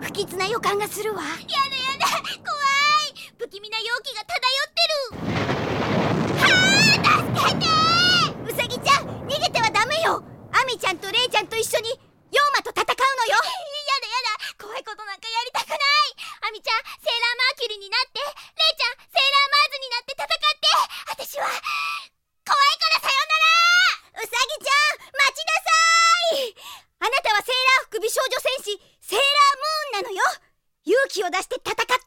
不吉な予感がするわ。やだやだ怖い。不気味な容器が漂ってる。はあ助けて！ウサギちゃん逃げてはダメよ。アミちゃんとレイちゃんと一緒に出して戦っ